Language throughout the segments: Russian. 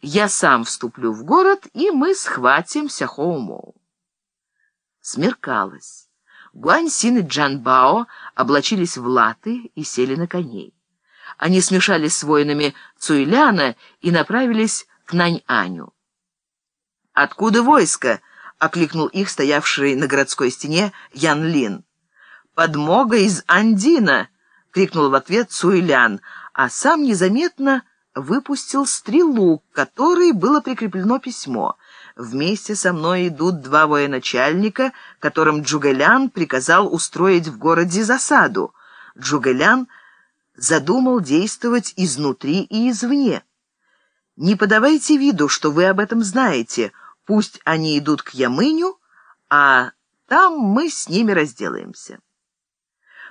я сам вступлю в город, и мы схватим Сяхоумоу. Смеркалось. Гуань-Син и Джан-Бао облачились в латы и сели на коней. Они смешались с воинами Цуйляна и направились к Нань-Аню. «Откуда войско?» — окликнул их стоявший на городской стене Ян Лин. «Подмога из Андина!» — крикнул в ответ Цуйлян, а сам незаметно выпустил стрелу, к которой было прикреплено письмо. «Вместе со мной идут два военачальника, которым Джугэлян приказал устроить в городе засаду. Джугэлян задумал действовать изнутри и извне. Не подавайте виду, что вы об этом знаете. Пусть они идут к Ямыню, а там мы с ними разделаемся».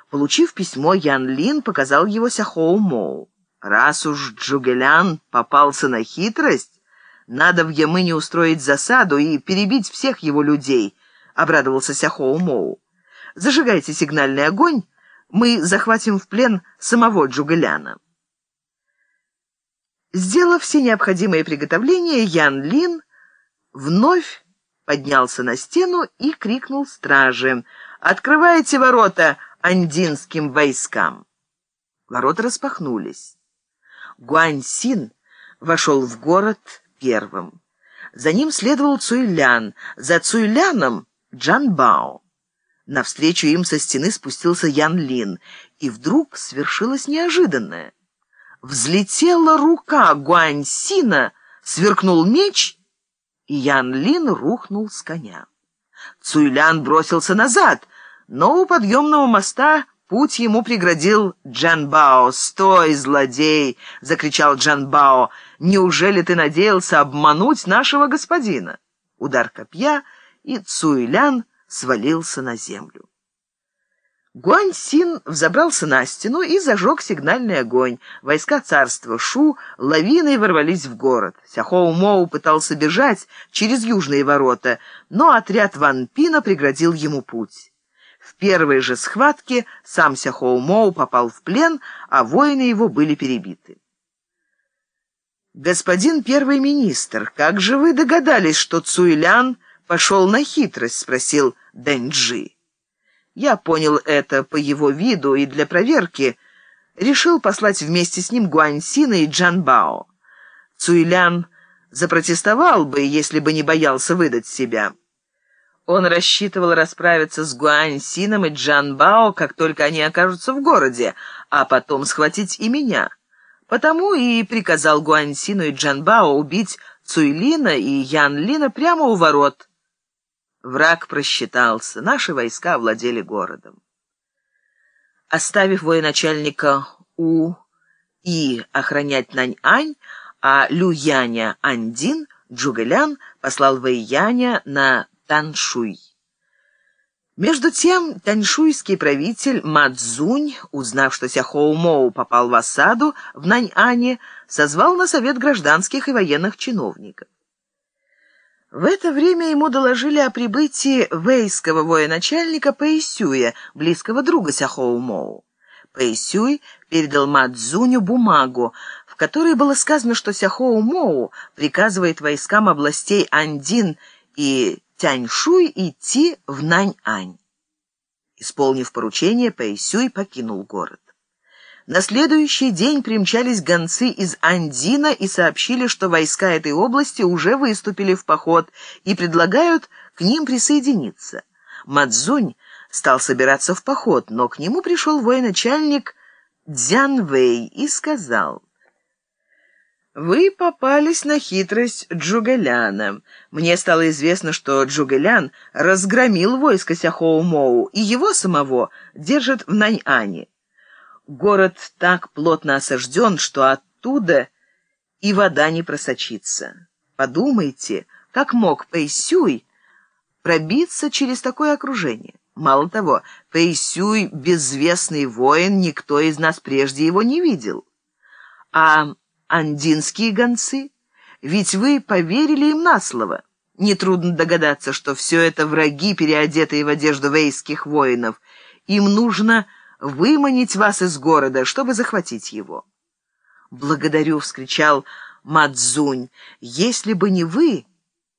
Получив письмо, Ян Лин показал его Сяхоу Моу. Раз уж Джугелян попался на хитрость, надо в Ямыне устроить засаду и перебить всех его людей, — обрадовался Сяхоу Моу. Зажигайте сигнальный огонь, мы захватим в плен самого Джугеляна. Сделав все необходимые приготовления, Ян Лин вновь поднялся на стену и крикнул страже «Открывайте ворота андинским войскам!» Ворота распахнулись. Гуань-Син вошел в город первым. За ним следовал Цуйлян, за Цуйляном — Джанбао. Навстречу им со стены спустился Ян Лин, и вдруг свершилось неожиданное. Взлетела рука Гуань-Сина, сверкнул меч, и Ян Лин рухнул с коня. Цуйлян бросился назад, но у подъемного моста Путь ему преградил Джанбао. «Стой, злодей!» — закричал Джанбао. «Неужели ты надеялся обмануть нашего господина?» Удар копья, и Цуйлян свалился на землю. Гуань-Син взобрался на стену и зажег сигнальный огонь. Войска царства Шу лавиной ворвались в город. Сяхоу Моу пытался бежать через южные ворота, но отряд Ван Пина преградил ему путь. В первой же схватке сам Сяхоумоу попал в плен, а воины его были перебиты. «Господин первый министр, как же вы догадались, что Цуйлян пошел на хитрость?» — спросил Дэнджи. Я понял это по его виду и для проверки решил послать вместе с ним Гуаньсина и Джанбао. Цуйлян запротестовал бы, если бы не боялся выдать себя. Он рассчитывал расправиться с Гуань-Сином и Джан-Бао, как только они окажутся в городе, а потом схватить и меня. Потому и приказал Гуань-Сину и Джан-Бао убить Цуйлина и Ян-Лина прямо у ворот. Враг просчитался, наши войска владели городом. Оставив военачальника У и охранять Нань-Ань, а Лю-Яня Андин, Джугэлян послал Вэй-Яня на Таншуй. Между тем, таньшуйский правитель Мадзунь, узнав, что Сяхоу Моу попал в осаду в Наньане, созвал на совет гражданских и военных чиновников. В это время ему доложили о прибытии вейского военачальника Пэйсюя, близкого друга Сяхоу Моу. Пэйсюй передал Мадзуню бумагу, в которой было сказано, что Сяхоу Моу приказывает войскам областей Андин и Тяньшуй идти в Наньань. Исполнив поручение, Пэйсюй покинул город. На следующий день примчались гонцы из Андина и сообщили, что войска этой области уже выступили в поход и предлагают к ним присоединиться. Мадзунь стал собираться в поход, но к нему пришел военачальник Дзянвэй и сказал... Вы попались на хитрость Джугэляна. Мне стало известно, что Джугэлян разгромил войско Сяхоу-Моу, и его самого держат в Наньане. Город так плотно осажден, что оттуда и вода не просочится. Подумайте, как мог Пэйсюй пробиться через такое окружение? Мало того, Пэйсюй — безвестный воин, никто из нас прежде его не видел. А андинские гонцы? Ведь вы поверили им на слово. Нетрудно догадаться, что все это враги, переодетые в одежду вейских воинов. Им нужно выманить вас из города, чтобы захватить его. «Благодарю!» — вскричал Мадзунь. «Если бы не вы,